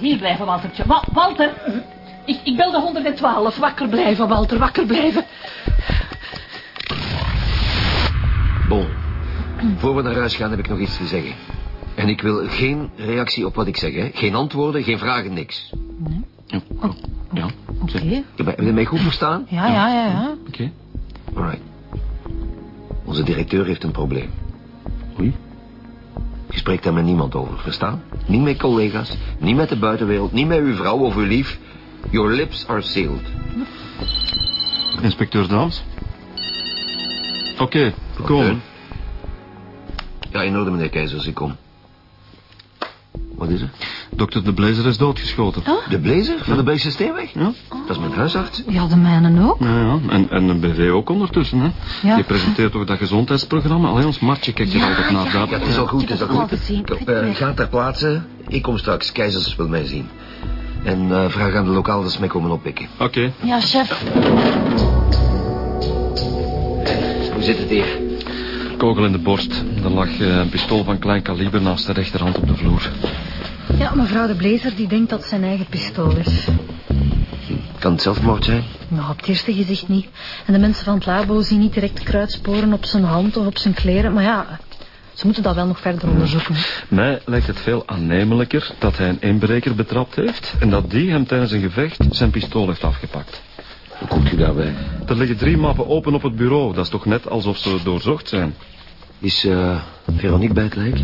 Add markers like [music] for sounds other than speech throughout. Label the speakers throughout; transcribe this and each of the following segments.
Speaker 1: Hier blijven,
Speaker 2: Waltertje. Wa- Walter. Ik, ik bel de 112. Wakker blijven, Walter. Wakker blijven.
Speaker 3: Bon. Voor we naar huis gaan heb ik nog iets te zeggen. En ik wil geen reactie op wat ik zeg, hè. Geen antwoorden, geen vragen, niks.
Speaker 4: Ja. Ja,
Speaker 2: Oké.
Speaker 3: Heb je mij goed verstaan?
Speaker 2: Ja, ja, ja, ja.
Speaker 4: oké.
Speaker 3: Alright. Onze directeur heeft een probleem.
Speaker 4: Oei.
Speaker 3: Je spreekt daar met niemand over, verstaan? Niet met collega's, niet met de buitenwereld, niet met uw vrouw of uw lief. Your lips are sealed.
Speaker 4: Inspecteur Daams? Oké,
Speaker 3: Teun?
Speaker 4: komen.
Speaker 3: Ja, in orde, meneer Keizers, ik kom. Wat is er?
Speaker 4: Dokter De Blazer is doodgeschoten.
Speaker 3: De blazer van de Belgische Steenweg?
Speaker 4: Ja?
Speaker 3: Dat is mijn huisarts.
Speaker 2: Ja, de mijne ook.
Speaker 4: Ja, ja. En, en een BV ook ondertussen, hè.
Speaker 2: Ja.
Speaker 4: Je presenteert ook dat gezondheidsprogramma. Alleen ons Martje kijkt er
Speaker 2: Ja,
Speaker 4: altijd naar.
Speaker 2: ja,
Speaker 3: het is al goed, het is al goed. eh, ga ter plaatse. Ik kom straks. Keizers wil mij zien. En eh, vraag aan de lokaal dat ze mij komen oppikken.
Speaker 4: Oké.
Speaker 2: Ja, chef.
Speaker 3: Hoe zit het hier?
Speaker 4: Kogel in de borst. Er lag eh, een pistool van klein kaliber naast de rechterhand op de vloer.
Speaker 5: Ja, mevrouw de Blazer die denkt dat het zijn eigen pistool is.
Speaker 3: Kan het zelfmoord zijn?
Speaker 5: Nou, op het eerste gezicht niet. En de mensen van het labo zien niet direct kruidsporen op zijn hand of op zijn kleren. Maar ja, ze moeten dat wel nog verder onderzoeken.
Speaker 4: Mij lijkt het veel aannemelijker dat hij een inbreker betrapt heeft... en dat die hem tijdens een gevecht zijn pistool heeft afgepakt.
Speaker 3: Hoe komt u daarbij?
Speaker 4: Er liggen drie mappen open op het bureau. Dat is toch net alsof ze doorzocht zijn.
Speaker 3: Is eh Veronique bij het lijk?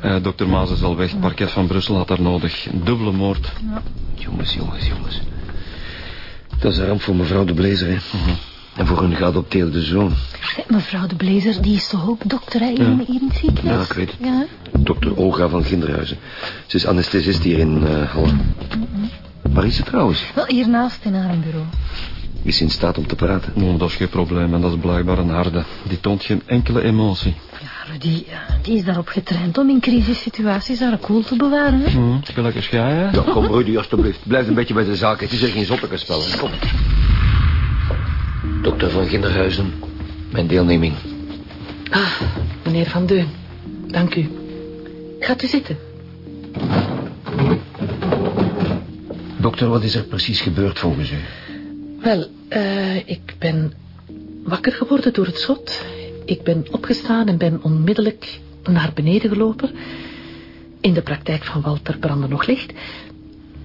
Speaker 4: Eh, dokter Maas is al weg. Het parket van Brussel had haar nodig. Een dubbele moord.
Speaker 3: Jongens, jongens, jongens. Dat is een ramp voor mevrouw de Blazer, hè. En voor hun geadopteerde zoon.
Speaker 5: Zeg, mevrouw de Blazer, die is toch ook dokter hè, hier, in- hier in het ziekenhuis?
Speaker 3: Ja, ik weet het.
Speaker 5: Ja.
Speaker 3: Dokter Olga van Ginderhuizen. Ze is anesthesist hier in eh Halle. Waar is ze trouwens?
Speaker 5: Wel, hiernaast in haar bureau.
Speaker 3: Is in staat om te praten?
Speaker 4: Oh, dat is geen probleem en dat is blijkbaar een harde. Die toont geen enkele emotie.
Speaker 5: Ja, Rudy, ja, die is daarop getraind om in crisissituaties haar cool te bewaren. Hè?
Speaker 4: Hm, gelukkig jij, hè?
Speaker 3: Ja, kom Rudy, alstublieft. Blijf een beetje bij de zaak. Het is er geen zottekenspel. hè. Kom. Dokter van Ginderhuizen. Mijn deelneming.
Speaker 2: Ah, meneer Van Deun. Dank u. Gaat u zitten.
Speaker 3: Dokter, wat is er precies gebeurd volgens u?
Speaker 2: Wel, eh, ik ben wakker geworden door het schot. Ik ben opgestaan en ben onmiddellijk naar beneden gelopen. In de praktijk van Walter brandde nog licht.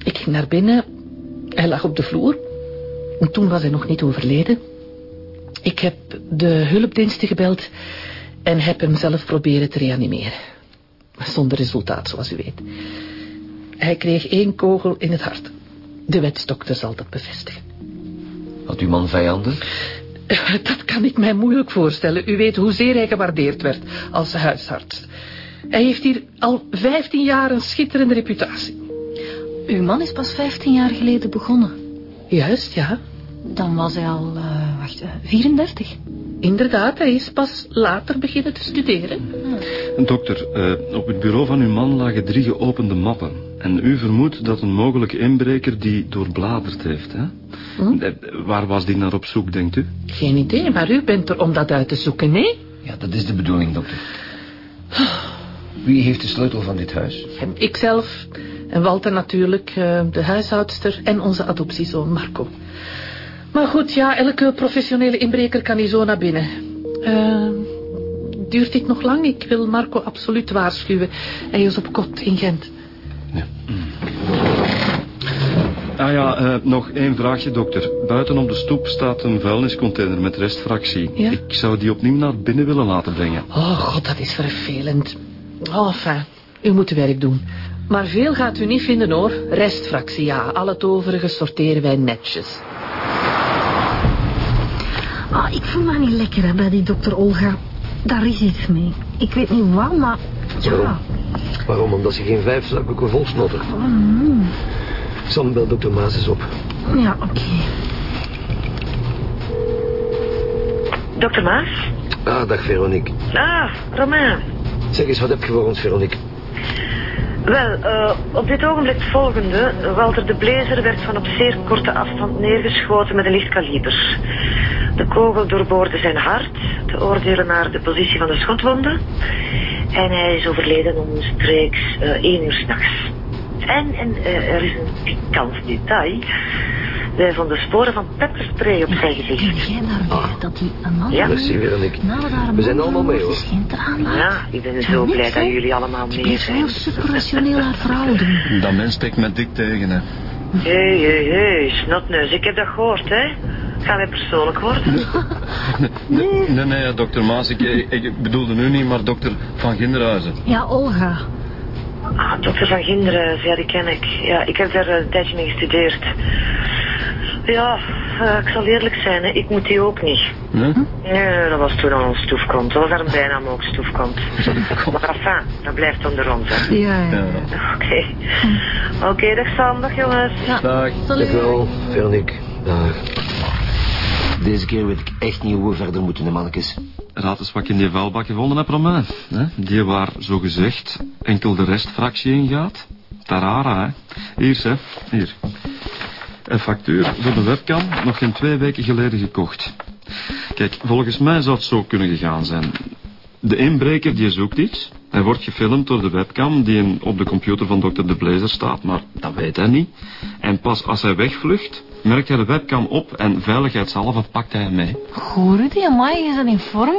Speaker 2: Ik ging naar binnen. Hij lag op de vloer. En toen was hij nog niet overleden. Ik heb de hulpdiensten gebeld en heb hem zelf proberen te reanimeren. Zonder resultaat, zoals u weet. Hij kreeg één kogel in het hart. De wetsdokter zal dat bevestigen.
Speaker 3: Had uw man vijanden?
Speaker 2: Dat kan ik mij moeilijk voorstellen. U weet hoezeer hij gewaardeerd werd als huisarts. Hij heeft hier al 15 jaar een schitterende reputatie.
Speaker 5: Uw man is pas 15 jaar geleden begonnen.
Speaker 2: Juist, ja.
Speaker 5: Dan was hij al, eh, wacht, eh, 34.
Speaker 2: Inderdaad, hij is pas later beginnen te studeren.
Speaker 4: Dokter, eh, op het bureau van uw man lagen drie geopende mappen. En u vermoedt dat een mogelijke inbreker die doorbladerd heeft, hè?
Speaker 2: Hm?
Speaker 4: Eh, Waar was die naar op zoek, denkt u?
Speaker 2: Geen idee, maar u bent er om dat uit te zoeken, nee?
Speaker 3: Ja, dat is de bedoeling, dokter. Wie heeft de sleutel van dit huis?
Speaker 2: Ikzelf en Walter natuurlijk, eh, de huishoudster en onze adoptiezoon Marco. Maar goed, ja, elke professionele inbreker kan hier zo naar binnen. Eh, duurt dit nog lang? Ik wil Marco absoluut waarschuwen. Hij is op kot in Gent.
Speaker 4: Ah ja, eh, nog één vraagje, dokter. Buiten op de stoep staat een vuilniscontainer met restfractie.
Speaker 2: Ja?
Speaker 4: Ik zou die opnieuw naar binnen willen laten brengen.
Speaker 2: Oh, god, dat is vervelend. Oh, enfin, u moet werk doen. Maar veel gaat u niet vinden, hoor. Restfractie, ja. Al het overige sorteren wij netjes.
Speaker 5: Ah, ik voel me niet lekker hè, bij die dokter Olga. Daar is iets mee. Ik weet niet wat, maar... Ja.
Speaker 3: Waarom? Omdat ze geen vijf zakdoeken Sam, bel dokter Maas eens op.
Speaker 5: Ja, oké.
Speaker 6: Dokter Maas?
Speaker 3: Ah, dag Veronique.
Speaker 6: Ah, Romain.
Speaker 3: Zeg eens, wat heb je voor ons, Veronique?
Speaker 6: Wel, eh, op dit ogenblik het volgende. Walter de Blazer werd van op zeer korte afstand neergeschoten met een licht kaliber. De kogel doorboorde zijn hart, te oordelen naar de positie van de schotwonden. En hij is overleden omstreeks eh één uur s'nachts. En, en eh, er is een pikant detail. Wij vonden sporen van pepperspray op zijn gezicht.
Speaker 5: jij daarbij dat hij een man...
Speaker 6: Ja.
Speaker 3: Merci, Veronique.
Speaker 5: Nadat daar een
Speaker 3: We zijn allemaal mee, hoor.
Speaker 6: Ja, ik ben zo
Speaker 5: niks,
Speaker 6: blij dat jullie allemaal mee zijn.
Speaker 5: heel superrationeel haar verhaal doen. [laughs]
Speaker 4: Dat mens steekt me dik tegen, hè.
Speaker 6: Hé, hé, hé, snotneus, ik heb dat gehoord, hè? Gaan wij persoonlijk worden? [laughs]
Speaker 4: Nee, nee, nee dokter Maas, ik, ik, ik bedoelde nu niet, maar dokter Van Ginderhuizen.
Speaker 5: Ja, Olga.
Speaker 6: Ah, dokter Van Ginderen, ja, die ken ik. Ja, ik heb daar een tijdje mee gestudeerd. Ja, eh, ik zal eerlijk zijn, hè, ik moet die ook niet.
Speaker 4: Nee?
Speaker 6: Ja, dat was toen al een stoefkont. Dat was daar een bijnaam ook, stoefkont. Maar enfin, dat blijft onder ons, hè.
Speaker 5: Ja, ja.
Speaker 4: Ja.
Speaker 6: Oké. Oké, dag Sam, dag jongens.
Speaker 5: ja.
Speaker 4: Dag.
Speaker 5: Salut.
Speaker 3: Wel, Veronique. Dag. Deze keer weet ik echt niet hoe we verder moeten, hè, mannetjes.
Speaker 4: Raad eens wat ik in die vuilbak gevonden heb, Romain. Hè? Die waar, zo gezegd, enkel de restfractie in gaat. Tarara, hè. Hier, hè. Hier. Een factuur voor de webcam, nog geen twee weken geleden gekocht. Kijk, volgens mij zou het zo kunnen gegaan zijn. De inbreker die zoekt iets. Hij wordt gefilmd door de webcam die op de computer van dokter De Blazer staat, maar dat weet hij niet. En pas als hij wegvlucht, merkt hij de webcam op en veiligheidshalve pakt hij hem mee.
Speaker 5: Goed, Rudy, amai, je bent in vorm.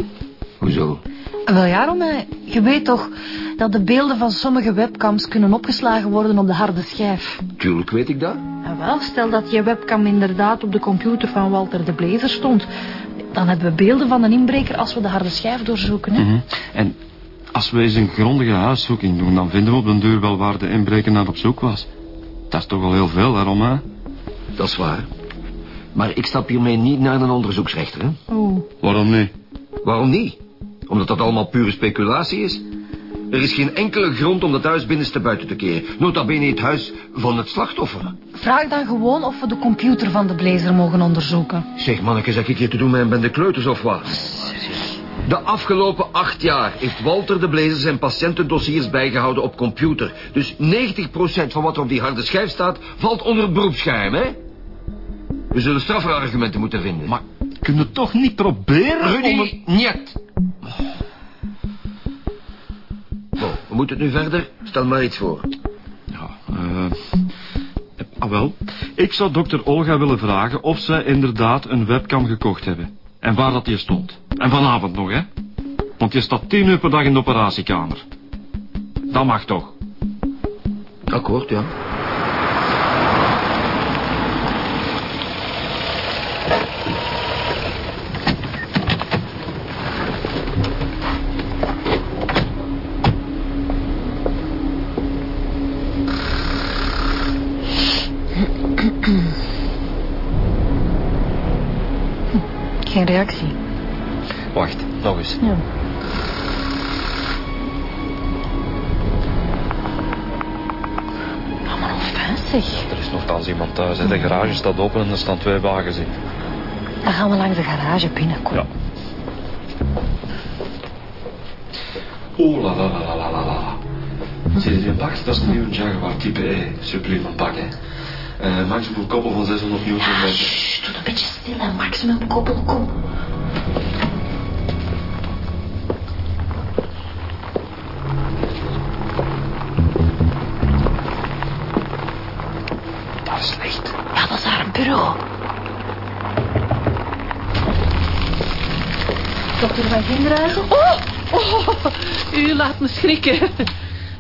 Speaker 3: Hoezo?
Speaker 5: Wel ja, Romain, je weet toch dat de beelden van sommige webcams kunnen opgeslagen worden op de harde schijf.
Speaker 3: Tuurlijk weet ik dat.
Speaker 5: En wel, stel dat je webcam inderdaad op de computer van Walter de Blazer stond. Dan hebben we beelden van een inbreker als we de harde schijf doorzoeken. Hè?
Speaker 4: Mhm. En als we eens een grondige huiszoeking doen, dan vinden we op den deur wel waar de inbreker naar op zoek was. Dat is toch wel heel veel, hè, Romain?
Speaker 3: Dat is waar. Maar ik stap hiermee niet naar een onderzoeksrechter, hè?
Speaker 5: Oh.
Speaker 4: Waarom niet?
Speaker 3: Waarom niet? Omdat dat allemaal pure speculatie is. Er is geen enkele grond om dat huis binnenste buiten te keren. Nota bene het huis van het slachtoffer.
Speaker 5: Vraag dan gewoon of we de computer van de Blazer mogen onderzoeken.
Speaker 3: Zeg, manneke, zeg ik hier te doen met een bende kleuters of wat? De afgelopen acht jaar heeft Walter de Blazer zijn patiëntendossiers bijgehouden op computer. Dus 90% van wat er op die harde schijf staat, valt onder het beroepsgeheim, hè? We zullen strafferargumenten moeten vinden.
Speaker 4: Maar kun je toch niet proberen om...
Speaker 3: Rudy,
Speaker 4: het-
Speaker 3: niet. Moeten het nu verder. Stel maar iets voor.
Speaker 4: Ja, eh... Ah, wel. Ik zou dokter Olga willen vragen of zij inderdaad een webcam gekocht hebben. En waar dat hier stond. En vanavond nog, hè. Want je staat tien uur per dag in de operatiekamer. Dat mag toch?
Speaker 3: Akkoord, ja.
Speaker 5: Geen reactie.
Speaker 4: Wacht, nog eens.
Speaker 5: Ja. Maar enfin zeg.
Speaker 4: Er is nogthans iemand thuis, hè. De garage staat open en er staan twee wagens in.
Speaker 5: Dan gaan we langs de garage binnen, kom.
Speaker 4: Ja. Oh la la la la la la la. Zie je die bak? Dat is een nieuwe Jaguar type E. Sublime bak, hè. Uh, maximum koppel van 600 newton.
Speaker 5: Shh, doe een beetje stil en maximum koppel, kom.
Speaker 4: Dat is licht.
Speaker 5: Ja, dat is haar bureau. Dokter van Ginderhuizen?
Speaker 2: Oh, oh, u laat me schrikken.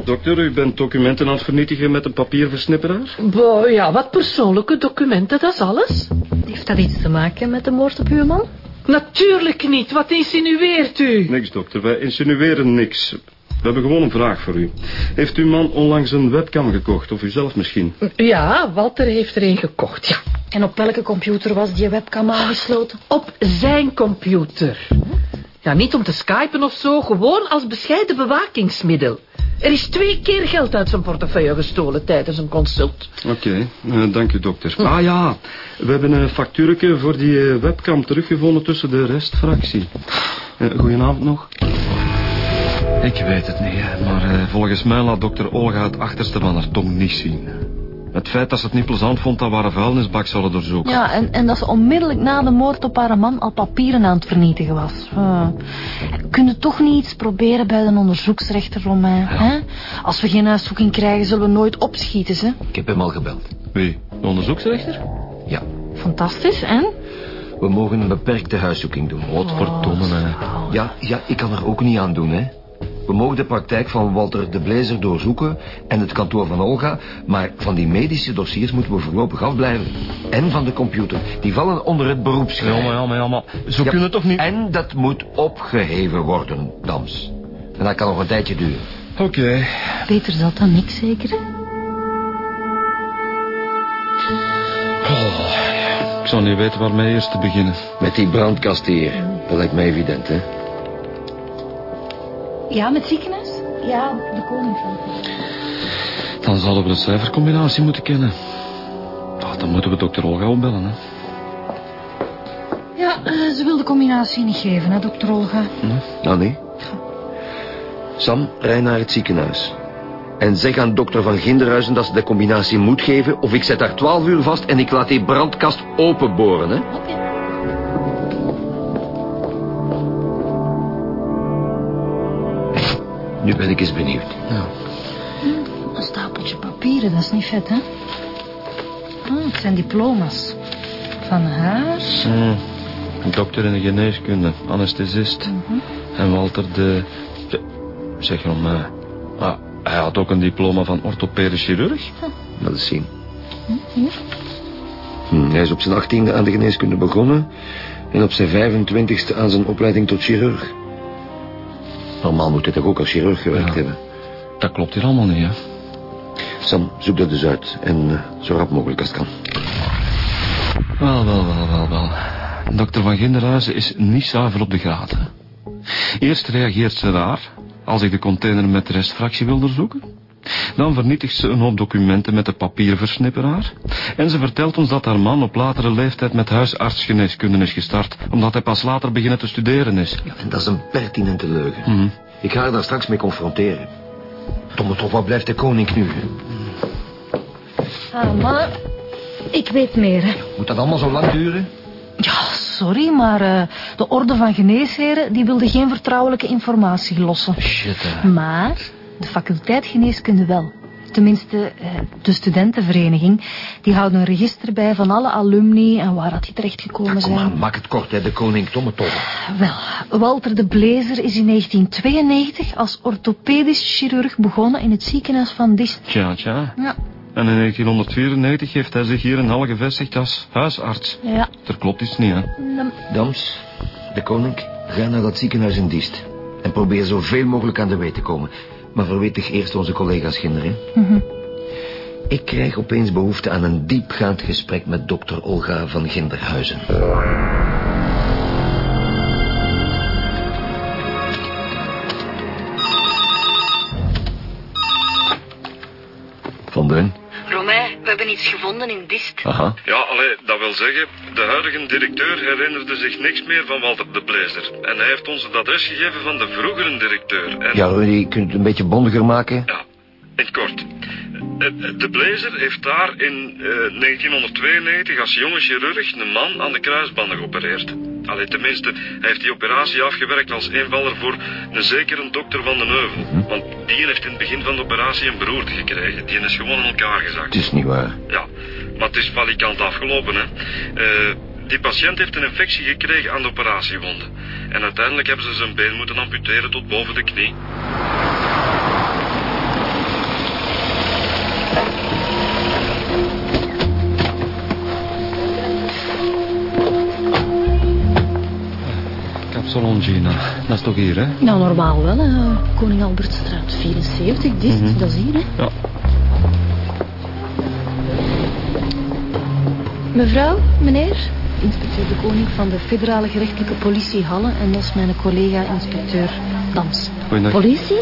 Speaker 4: Dokter, u bent documenten aan het vernietigen met een papierversnipperaar?
Speaker 2: Boh, ja, wat persoonlijke documenten, dat is alles.
Speaker 5: Heeft dat iets te maken met de moord op uw man?
Speaker 2: Natuurlijk niet. Wat insinueert u?
Speaker 4: Niks, dokter. Wij insinueren niks. We hebben gewoon een vraag voor u. Heeft uw man onlangs een webcam gekocht? Of u zelf misschien?
Speaker 2: Ja, Walter heeft er een gekocht, ja.
Speaker 5: En op welke computer was die webcam aangesloten?
Speaker 2: Op zijn computer. Ja, niet om te skypen of zo, gewoon als bescheiden bewakingsmiddel. Er is twee keer geld uit zijn portefeuille gestolen tijdens een consult.
Speaker 4: Oké, eh, dank u dokter. Ah ja, we hebben een factuurtje voor die eh, webcam teruggevonden tussen de restfractie. Uh, goedenavond nog. Ik weet het niet, hè, maar eh, volgens mij laat dokter Olga het achterste van haar tong niet zien. Het feit dat ze het niet plezant vond dat we haar vuilnisbak zouden doorzoeken.
Speaker 5: Ja, en, en dat ze onmiddellijk na de moord op haar man al papieren aan het vernietigen was. Uh, kunnen toch niet iets proberen bij de onderzoeksrechter, Romain? Hè? Als we geen uitzoeking krijgen, zullen we nooit opschieten, ze.
Speaker 3: Ik heb hem al gebeld.
Speaker 4: Wie? De onderzoeksrechter?
Speaker 3: Ja.
Speaker 5: Fantastisch, en?
Speaker 3: We mogen een beperkte huiszoeking doen.
Speaker 4: Wat verdomme, hè.
Speaker 3: Ja, ja, ik kan er ook niet aan doen, hè. We mogen de praktijk van Walter de Blazer doorzoeken en het kantoor van Olga, maar van die medische dossiers moeten we voorlopig afblijven. En van de computer. Die vallen onder het beroepsgeheim.
Speaker 4: Ja, maar, ja, maar, ja, maar zo
Speaker 3: Ja,
Speaker 4: kunnen we toch niet...
Speaker 3: En dat moet opgeheven worden, Dams. En dat kan nog een tijdje duren.
Speaker 4: Oké.
Speaker 5: Beter dat dan niks, zeker?
Speaker 4: Oh, ik zou niet weten waarmee eerst te beginnen.
Speaker 3: Met die brandkast hier. Dat lijkt mij evident, hè.
Speaker 5: Ja, met ziekenhuis? Ja, de koning van.
Speaker 4: Dan zouden we de cijfercombinatie moeten kennen. Ah, dan moeten we dokter Olga opbellen, hè.
Speaker 5: Ja, eh, ze wil de combinatie niet geven, hè, dokter Olga.
Speaker 3: Nou, nee. Sam, rij naar het ziekenhuis. En zeg aan dokter Van Ginderhuizen dat ze de combinatie moet geven... of ik zet haar twaalf uur vast en ik laat die brandkast openboren, hè.
Speaker 5: Oké.
Speaker 3: Nu ben ik eens benieuwd.
Speaker 4: Ja.
Speaker 5: Een stapeltje papieren, dat is niet vet, hè? Ah, het zijn diploma's. Van haar.
Speaker 4: Hmm. Dokter in de geneeskunde, anesthesist. En Walter de... de zeg om mij. Ah, hij had ook een diploma van orthopedisch chirurg.
Speaker 3: Laat eens zien. Hm, hij is op zijn achttiende aan de geneeskunde begonnen... en op zijn 25ste aan zijn opleiding tot chirurg. Normaal moet hij toch ook als chirurg gewerkt
Speaker 4: Ja.
Speaker 3: hebben.
Speaker 4: Dat klopt hier allemaal niet, hè.
Speaker 3: Sam, zoek dat dus uit. En eh, zo rap mogelijk als het kan.
Speaker 4: Wel, wel, wel, wel, wel. Dokter Van Ginderhuizen is niet zuiver op de gaten. Eerst reageert ze raar als ik de container met de restfractie wil doorzoeken. Dan vernietigt ze een hoop documenten met de papierversnipperaar. En ze vertelt ons dat haar man op latere leeftijd met huisartsgeneeskunde is gestart, omdat hij pas later beginnen te studeren is.
Speaker 3: Ja, en dat is een pertinente leugen.
Speaker 4: Mhm.
Speaker 3: Ik ga haar daar straks mee confronteren. Domme toch, wat blijft de koning nu?
Speaker 5: Ah, mannen, ik weet meer, hè.
Speaker 3: Moet dat allemaal zo lang duren?
Speaker 5: Ja, sorry, maar eh, de orde van geneesheren... die wilde geen vertrouwelijke informatie lossen.
Speaker 4: Shit, hè.
Speaker 5: Maar de faculteit geneeskunde wel. Tenminste, eh, de studentenvereniging. Die houden een register bij van alle alumni... en waar dat die terechtgekomen
Speaker 3: Kom maar,
Speaker 5: zijn.
Speaker 3: maak het kort, hè, de koning, domme toch.
Speaker 5: Wel, Walter de Blazer is in 1992 als orthopedisch chirurg begonnen... in het ziekenhuis van Dist.
Speaker 4: Tja, tja.
Speaker 5: Ja,
Speaker 4: En in 1994 heeft hij zich hier in Halle gevestigd als huisarts.
Speaker 5: ja.
Speaker 4: Er klopt iets niet, hè.
Speaker 3: Dams, de koning, ga naar dat ziekenhuis in Diest. En probeer zoveel mogelijk aan de weet te komen. Maar verwittig eerst onze collega's, kinderen.
Speaker 5: Mhm.
Speaker 3: Ik krijg opeens behoefte aan een diepgaand gesprek met dokter Olga van Ginderhuizen. Van Deun?
Speaker 6: Romain, we hebben iets gevonden in Dist.
Speaker 3: Aha.
Speaker 4: Ja, allee, dat wil zeggen, de huidige directeur herinnerde zich niks meer van Walter de Blazer. En hij heeft ons het adres gegeven van de vroegere directeur. En...
Speaker 3: Ja, Rudy, kunt u het een beetje bondiger maken?
Speaker 4: Ja, in het kort. Eh, eh, De Blazer heeft daar in eh, 1992 als jonge chirurg een man aan de kruisbanden geopereerd. Allee, tenminste, hij heeft die operatie afgewerkt als invaller voor een zekere dokter van den Heuvel. Want die heeft in het begin van de operatie een beroerte gekregen. Die is gewoon in elkaar gezakt.
Speaker 3: Het is niet waar.
Speaker 4: Ja, maar het is valikant afgelopen, hè. Eh, die patiënt heeft een infectie gekregen aan de operatiewonden. En uiteindelijk hebben ze zijn been moeten amputeren tot boven de knie. Capsalongina, dat is toch hier, hè?
Speaker 5: Nou, normaal wel, hè. Koning Albertstraat 74, Dist,
Speaker 4: Mhm.
Speaker 5: dat is hier, hè.
Speaker 4: Ja.
Speaker 5: Mevrouw, meneer, inspecteur de Koning van de federale gerechtelijke politie Halle... en dat is mijn collega inspecteur Dams.
Speaker 4: Goeiedag.
Speaker 5: Politie?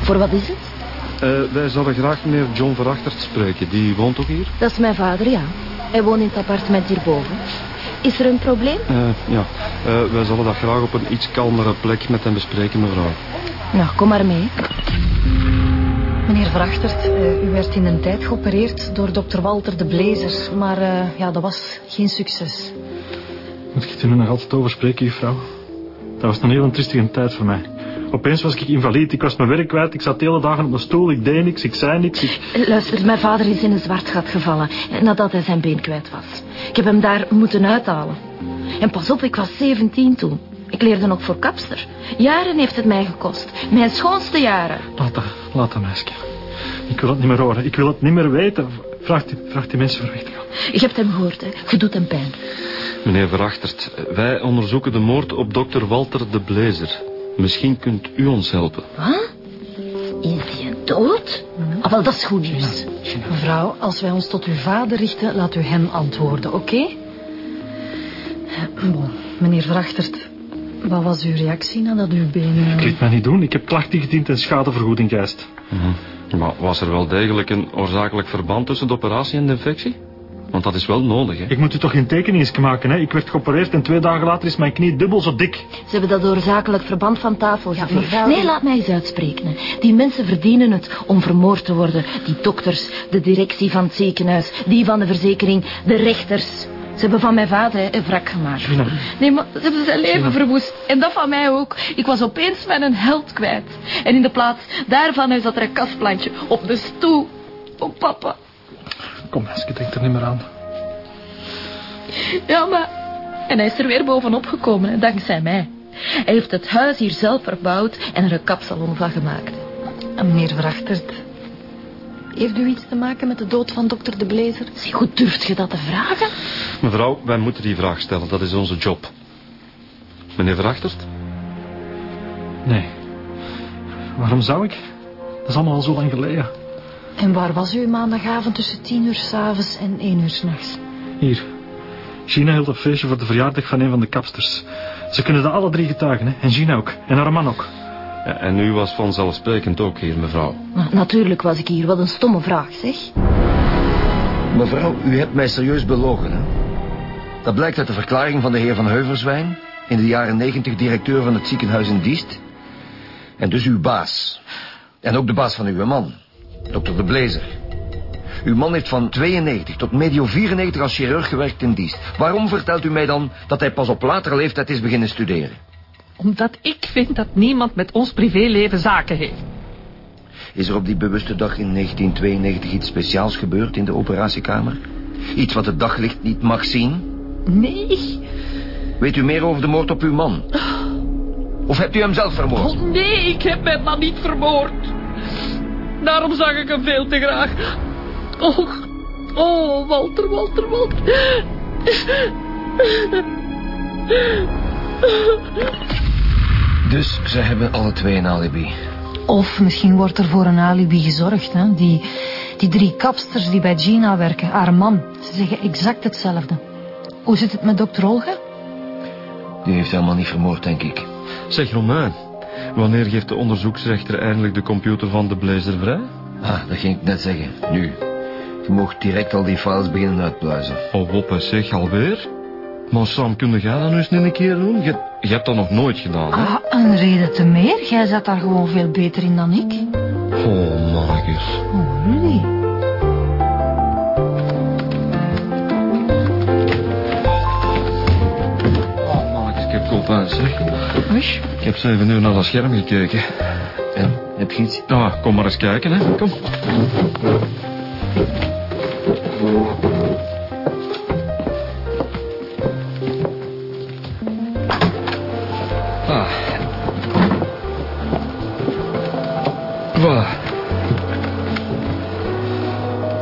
Speaker 7: Voor wat is het?
Speaker 4: Eh, wij zouden graag meneer John Verachtert spreken. Die woont ook hier?
Speaker 7: Dat is mijn vader, ja. Hij woont in het appartement hierboven. Is er een probleem?
Speaker 4: Eh, ja, Eh, wij zullen dat graag op een iets kalmere plek met hem bespreken, mevrouw.
Speaker 7: Nou, kom maar mee. Meneer Vrachtert, eh, u werd in een tijd geopereerd door dokter Walter de Blazer. Maar eh, ja, dat was geen succes.
Speaker 8: Moet ik er nu nog altijd over spreken, juffrouw? Dat was een heel triestige tijd voor mij. Opeens was ik invalide, ik was mijn werk kwijt, ik zat de hele dagen op mijn stoel, ik deed niks, ik zei niks. Ik...
Speaker 7: Luister, mijn vader is in een zwart gat gevallen nadat hij zijn been kwijt was. Ik heb hem daar moeten uithalen. En pas op, ik was 17 toen. Ik leerde nog voor kapster. Jaren heeft het mij gekost. Mijn schoonste jaren.
Speaker 8: Laat dat, laat dat meisje. Ik wil het niet meer horen, ik wil het niet meer weten. Vraag die, vraag die mensen voor weg te gaan.
Speaker 7: Je hebt hem gehoord, hè. Je doet hem pijn.
Speaker 4: Meneer Verachtert, wij onderzoeken de moord op dokter Walter de Blazer. Misschien kunt u ons helpen.
Speaker 7: Wat? Is hij dood? Wel, dat is goed nieuws.
Speaker 5: Mevrouw, als wij ons tot uw vader richten, laat u hem antwoorden, oké? Bon, meneer Vrachtert, wat was uw reactie nadat uw been...
Speaker 8: Ik liet mij niet doen, ik heb klachten gediend en schadevergoeding geëist.
Speaker 4: Maar was er wel degelijk een oorzakelijk verband tussen de operatie en de infectie? Want dat is wel nodig, hè?
Speaker 8: Ik moet u toch geen tekeningen maken, hè? Ik werd geopereerd en twee dagen later is mijn knie dubbel zo dik.
Speaker 7: Ze hebben dat oorzakelijk verband van tafel geveegd. Nee, laat mij eens uitspreken. hè. Die mensen verdienen het om vermoord te worden. Die dokters, de directie van het ziekenhuis, die van de verzekering, de rechters. Ze hebben van mijn vader hè, een wrak gemaakt.
Speaker 8: Gina.
Speaker 7: Nee, maar ze hebben zijn leven verwoest. En dat van mij ook. Ik was opeens mijn held kwijt. En in de plaats daarvan zat er een kastplantje op de stoel. Oh, papa.
Speaker 8: Kom, meisje, denk er niet meer aan.
Speaker 7: Ja, maar... En hij is er weer bovenop gekomen, hè, dankzij mij. Hij heeft het huis hier zelf verbouwd en er een kapsalon van gemaakt.
Speaker 5: En Meneer Vrachtert, heeft u iets te maken met de dood van dokter De Blazer?
Speaker 7: Zie, hoe durft je dat te vragen?
Speaker 4: Mevrouw, wij moeten die vraag stellen. Dat is onze job. Meneer Verachtert?
Speaker 8: Nee. Waarom zou ik? Dat is allemaal al zo lang geleden.
Speaker 5: En waar was u maandagavond tussen tien uur s'avonds en één uur s'nachts?
Speaker 8: Hier. Gina hield een feestje voor de verjaardag van een van de kapsters. Ze kunnen dat alle drie getuigen, hè? En Gina ook. En haar man ook.
Speaker 4: Ja, en u was vanzelfsprekend ook hier, mevrouw.
Speaker 7: Nou, natuurlijk was ik hier. Wat een stomme vraag, zeg.
Speaker 3: Mevrouw, u hebt mij serieus belogen, hè? Dat blijkt uit de verklaring van de heer Van Heuverswijn... in de jaren negentig directeur van het ziekenhuis in Diest. En dus uw baas. En ook de baas van uw man, dokter De Blazer. Uw man heeft van 92 tot medio 94 als chirurg gewerkt in Diest. Waarom vertelt u mij dan dat hij pas op latere leeftijd is beginnen studeren?
Speaker 5: Omdat ik vind dat niemand met ons privéleven zaken heeft.
Speaker 3: Is er op die bewuste dag in 1992 iets speciaals gebeurd in de operatiekamer? Iets wat het daglicht niet mag zien?
Speaker 5: Nee,
Speaker 3: Weet u meer over de moord op uw man? Of hebt u hem zelf vermoord?
Speaker 5: oh nee, ik heb mijn man niet vermoord. Daarom zag ik hem veel te graag. Oh, oh, Walter, Walter, Walter.
Speaker 3: Dus ze hebben alle twee een alibi.
Speaker 7: Of misschien wordt er voor een alibi gezorgd. Hè? Die, die drie kapsters die bij Gina werken, haar man, ze zeggen exact hetzelfde. Hoe zit het met dokter Olga?
Speaker 3: Die heeft helemaal niet vermoord, denk ik.
Speaker 4: Zeg, Romain. Wanneer geeft de onderzoeksrechter eindelijk de computer van de Blazer vrij?
Speaker 3: Ah, dat ging ik net zeggen. Nu. Je mocht direct al die files beginnen uitpluizen.
Speaker 4: Oh, woppe, zeg, alweer? Maar Sam, kun jij dat nu eens een keer doen? Je, je hebt dat nog nooit gedaan, hè?
Speaker 7: Ah, een reden te meer. Jij zat daar gewoon veel beter in dan ik.
Speaker 4: Oh, mannetjes.
Speaker 7: Oh, really?
Speaker 4: Oh, mannetjes, ik heb koppijn, zeg.
Speaker 7: Oei.
Speaker 4: Ik heb zeven uur naar dat scherm gekeken.
Speaker 3: En, heb je iets?
Speaker 4: Ah, kom maar eens kijken, hè. Kom. Ah. Voilà.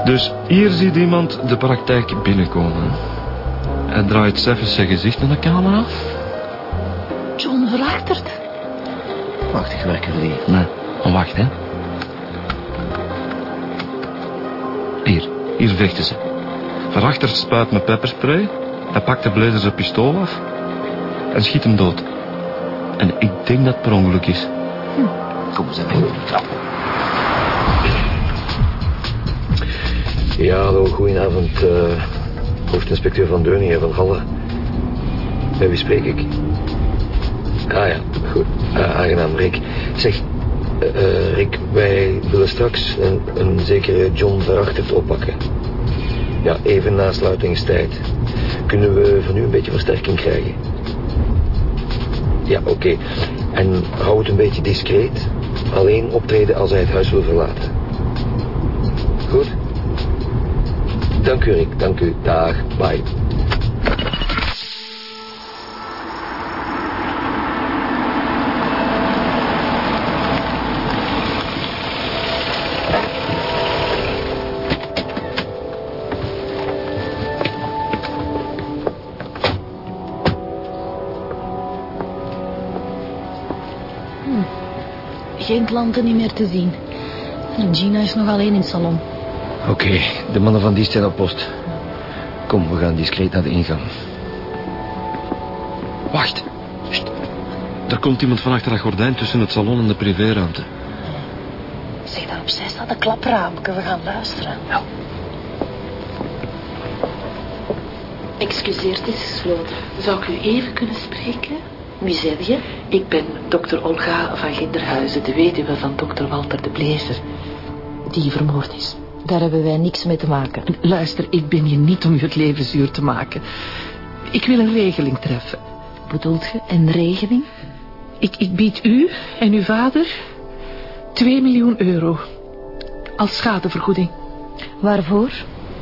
Speaker 4: Dus hier ziet iemand de praktijk binnenkomen. Hij draait zelfs zijn gezicht naar de camera. Hier, hier vechten ze. Van achter spuit me pepperspray. Hij pakt de blazer zijn pistool af. En schiet hem dood. En ik denk dat het per ongeluk is. Hm.
Speaker 3: Kom ze mee, trappen. Ja, hallo, goedenavond. Uh, hoofdinspecteur Van Deuningen van Halle. Met wie spreek ik? Ah ja, goed. Ah, aangenaam, Rick. Zeg, eh, Rick, wij willen straks een, een zekere John Verachterd oppakken. Ja, even na sluitingstijd. Kunnen we van u een beetje versterking krijgen? Ja, oké. En hou het een beetje discreet. Alleen optreden als hij het huis wil verlaten. Goed? Dank u, Rick. Dank u. Dag. Bye.
Speaker 5: Geen klanten niet meer te zien. En Gina is nog alleen in het salon.
Speaker 3: Oké, de mannen van dienst zijn op post. Kom, we gaan discreet naar de ingang.
Speaker 4: Wacht. Sst. Er komt iemand van achter dat gordijn tussen het salon en de privéruimte.
Speaker 5: Zeg, daar opzij staat een klapraamke. We gaan luisteren. Excuseer, het is gesloten.
Speaker 2: Zou ik u even kunnen spreken?
Speaker 5: Wie zeg je?
Speaker 2: Ik ben dokter Olga van Ginderhuizen, de weduwe van dokter Walter de Blezer, die vermoord is.
Speaker 5: Daar hebben wij niks mee te maken.
Speaker 2: Luister, ik ben hier niet om je het leven zuur te maken. Ik wil een regeling treffen.
Speaker 5: Bedoelt je een regeling?
Speaker 2: Ik, ik bied u en uw vader 2 miljoen euro als schadevergoeding.
Speaker 5: Waarvoor?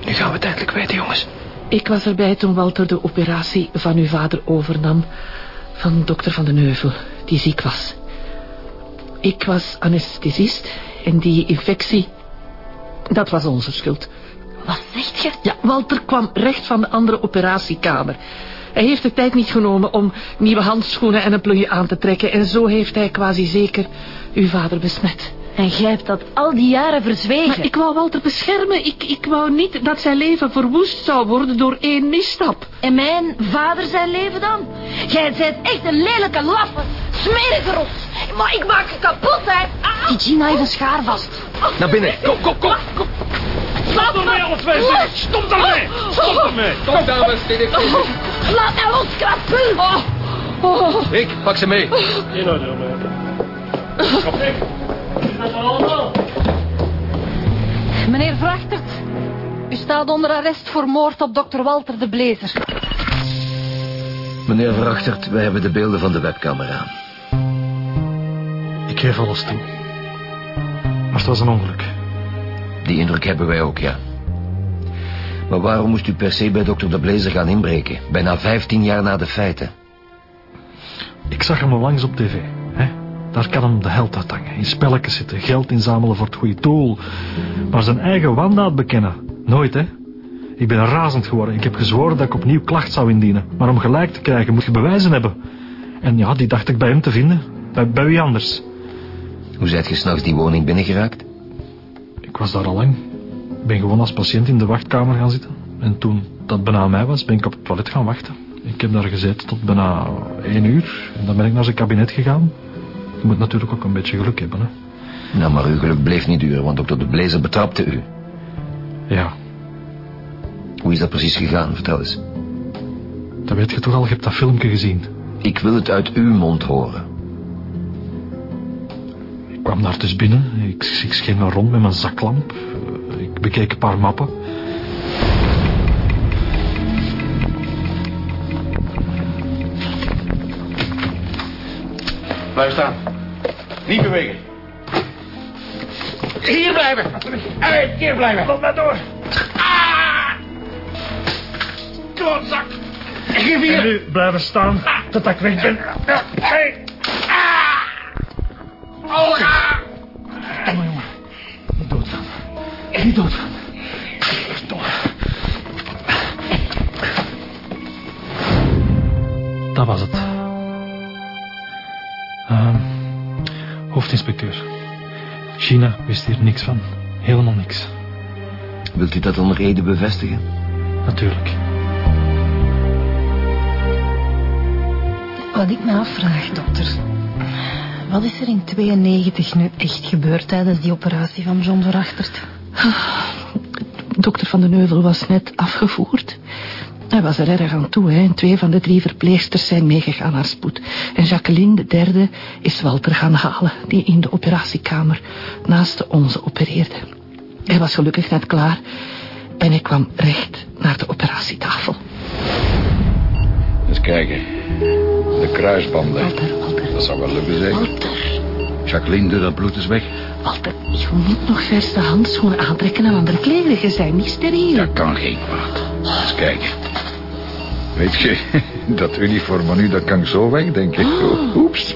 Speaker 3: Nu gaan we het eindelijk weten, jongens.
Speaker 2: Ik was erbij toen Walter de operatie van uw vader overnam van dokter Van den Heuvel, die ziek was. Ik was anesthesist en die infectie, dat was onze schuld.
Speaker 5: Wat zegt je?
Speaker 2: Ja, Walter kwam recht van de andere operatiekamer. Hij heeft de tijd niet genomen om nieuwe handschoenen en een plunje aan te trekken. En zo heeft hij quasi zeker uw vader besmet.
Speaker 5: En jij hebt dat al die jaren verzwegen.
Speaker 2: Maar ik wou Walter beschermen. Ik, ik wou niet dat zijn leven verwoest zou worden door één misstap.
Speaker 5: En mijn vader zijn leven dan? Jij bent echt een lelijke laffe, smerige rots. Maar ik maak je kapot, hè. Ah. Die Gina heeft een schaar vast.
Speaker 3: Naar binnen. Kom, kom, kom. kom.
Speaker 8: Stop ermee, alle twee, zeg! Stop daarmee! Stop ermee!
Speaker 3: Kom, dames. Dit heeft zin.
Speaker 5: Laat mij los, krapul.
Speaker 3: Rick, pak ze mee.
Speaker 8: In orde, jongen. Kom.
Speaker 5: Meneer Vrachtert, u staat onder arrest voor moord op dokter Walter de Blezer.
Speaker 3: Meneer Verachtert, wij hebben de beelden van de webcamera.
Speaker 8: Ik geef alles toe. Maar het was een ongeluk.
Speaker 3: Die indruk hebben wij ook, ja. Maar waarom moest u per se bij dokter De Blazer gaan inbreken? Bijna 15 jaar na de feiten.
Speaker 8: Ik zag hem al langs op tv. Daar kan hem de held uit hangen. In spelletjes zitten, geld inzamelen voor het goede doel. Maar zijn eigen wandaad bekennen. Nooit, hè? Ik ben razend geworden. Ik heb gezworen dat ik opnieuw klacht zou indienen. Maar om gelijk te krijgen moet je bewijzen hebben. En ja, die dacht ik bij hem te vinden. Bij, bij wie anders.
Speaker 3: Hoe zijt je s'nachts die woning binnengeraakt?
Speaker 8: Ik was daar al lang. Ik ben gewoon als patiënt in de wachtkamer gaan zitten. En toen dat bijna mij was, ben ik op het toilet gaan wachten. Ik heb daar gezeten tot bijna één uur. En dan ben ik naar zijn kabinet gegaan. Je moet natuurlijk ook een beetje geluk hebben, hè.
Speaker 3: Nou, maar uw geluk bleef niet duren, want dokter De Blazer betrapte u.
Speaker 8: Ja,
Speaker 3: Hoe is dat precies gegaan? Vertel eens.
Speaker 8: dat weet je toch al. Je hebt dat filmpje gezien.
Speaker 3: Ik wil het uit uw mond horen.
Speaker 8: Ik kwam daar dus binnen. Ik, ik scheen rond met mijn zaklamp. Ik bekeek een paar mappen.
Speaker 1: Blijf staan. Niet bewegen. Hier blijven. Uit, hier blijven. Loop maar door. Ah! Klootzak. Geef
Speaker 8: En
Speaker 1: hier.
Speaker 8: nu blijven staan tot ik weg ben.
Speaker 1: Hey. Ah! Olga.
Speaker 8: Domme wist hier niks van. Helemaal niks.
Speaker 3: Wilt u dat onder reden bevestigen?
Speaker 8: Natuurlijk.
Speaker 5: Wat ik me afvraag, dokter. Wat is er in 92 nu echt gebeurd tijdens die operatie van John Verachtert?
Speaker 2: Dokter Van den Neuvel was net afgevoerd. Hij was er erg aan toe, hè. En twee van de drie verpleegsters zijn meegegaan naar spoed. En Jacqueline, de derde, is Walter gaan halen... die in de operatiekamer naast de onze opereerde. Hij was gelukkig net klaar... en ik kwam recht naar de operatietafel.
Speaker 1: Eens kijken. De kruisbanden.
Speaker 2: Walter, Walter,
Speaker 1: Dat zou wel lukken, zeg.
Speaker 2: Walter...
Speaker 1: Jacqueline, doe dat bloed eens weg.
Speaker 2: Walter, je moet nog verste handschoenen aantrekken en andere kleren. Je zijn niet steriel.
Speaker 1: Dat kan geen kwaad. Eens kijken. Weet je, [laughs] dat uniform van u, dat kan ik zo wegdenken. Oeps,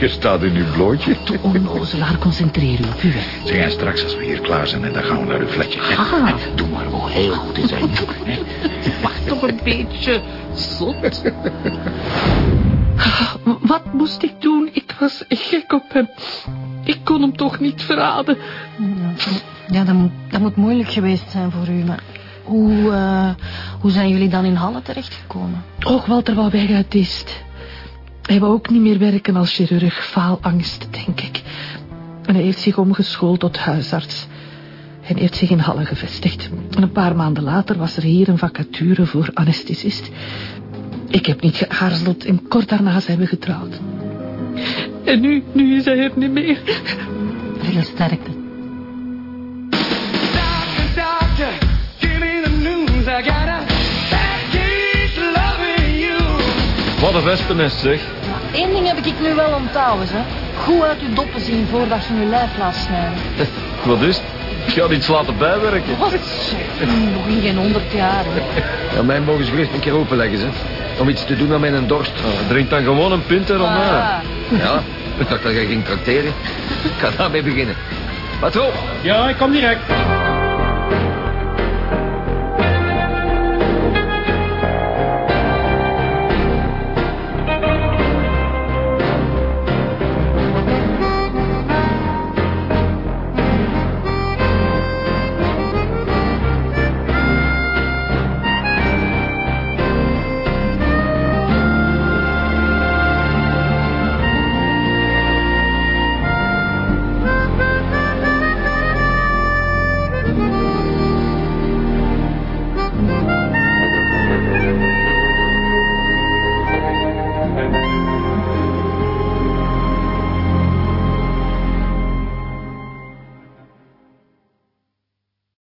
Speaker 1: je staat in uw blootje.
Speaker 2: Onnozelaar, concentreer u op werk.
Speaker 1: Zeg, en straks als we hier klaar zijn, en dan gaan we naar uw flatje.
Speaker 2: Ah.
Speaker 1: Doe maar wel heel goed in zijn. hè? [laughs]
Speaker 2: Wacht toch een beetje zot. [laughs] Wat moest ik doen? Ik was gek op hem. Ik kon hem toch niet verraden.
Speaker 5: Ja, dat moet, dat moet moeilijk geweest zijn voor u, maar... Hoe, eh, hoe zijn jullie dan in Halle terechtgekomen?
Speaker 2: Och, Walter wou weg uit Dist. Hij wou ook niet meer werken als chirurg. Faalangst, denk ik. En hij heeft zich omgeschoold tot huisarts. En heeft zich in Halle gevestigd. En een paar maanden later was er hier een vacature voor anesthesist. Ik heb niet geaarzeld en kort daarna zijn we getrouwd. En nu, nu is hij er niet meer.
Speaker 5: Veel sterkte.
Speaker 9: Doctor, doctor, give me the news. I got a bad case of loving you.
Speaker 4: Wat een wespennest, zeg.
Speaker 5: Eén ding heb ik nu wel onthouden, hè. Goed uit je doppen zien voordat je je lijf laat snijden. [laughs]
Speaker 4: Wat is het? Ik ga iets laten bijwerken.
Speaker 5: Wat? Zeg, nog in geen honderd jaar, hè. [laughs]
Speaker 3: Ja, mij mogen ze gerust een keer openleggen, ze. Om iets te doen aan mijn dorst.
Speaker 4: Drink dan gewoon een pint en
Speaker 5: Ah.
Speaker 3: Ja, ik dacht dat jij ging tracteren. Ik ga daarmee beginnen. Patroon.
Speaker 8: Ja, ik kom direct.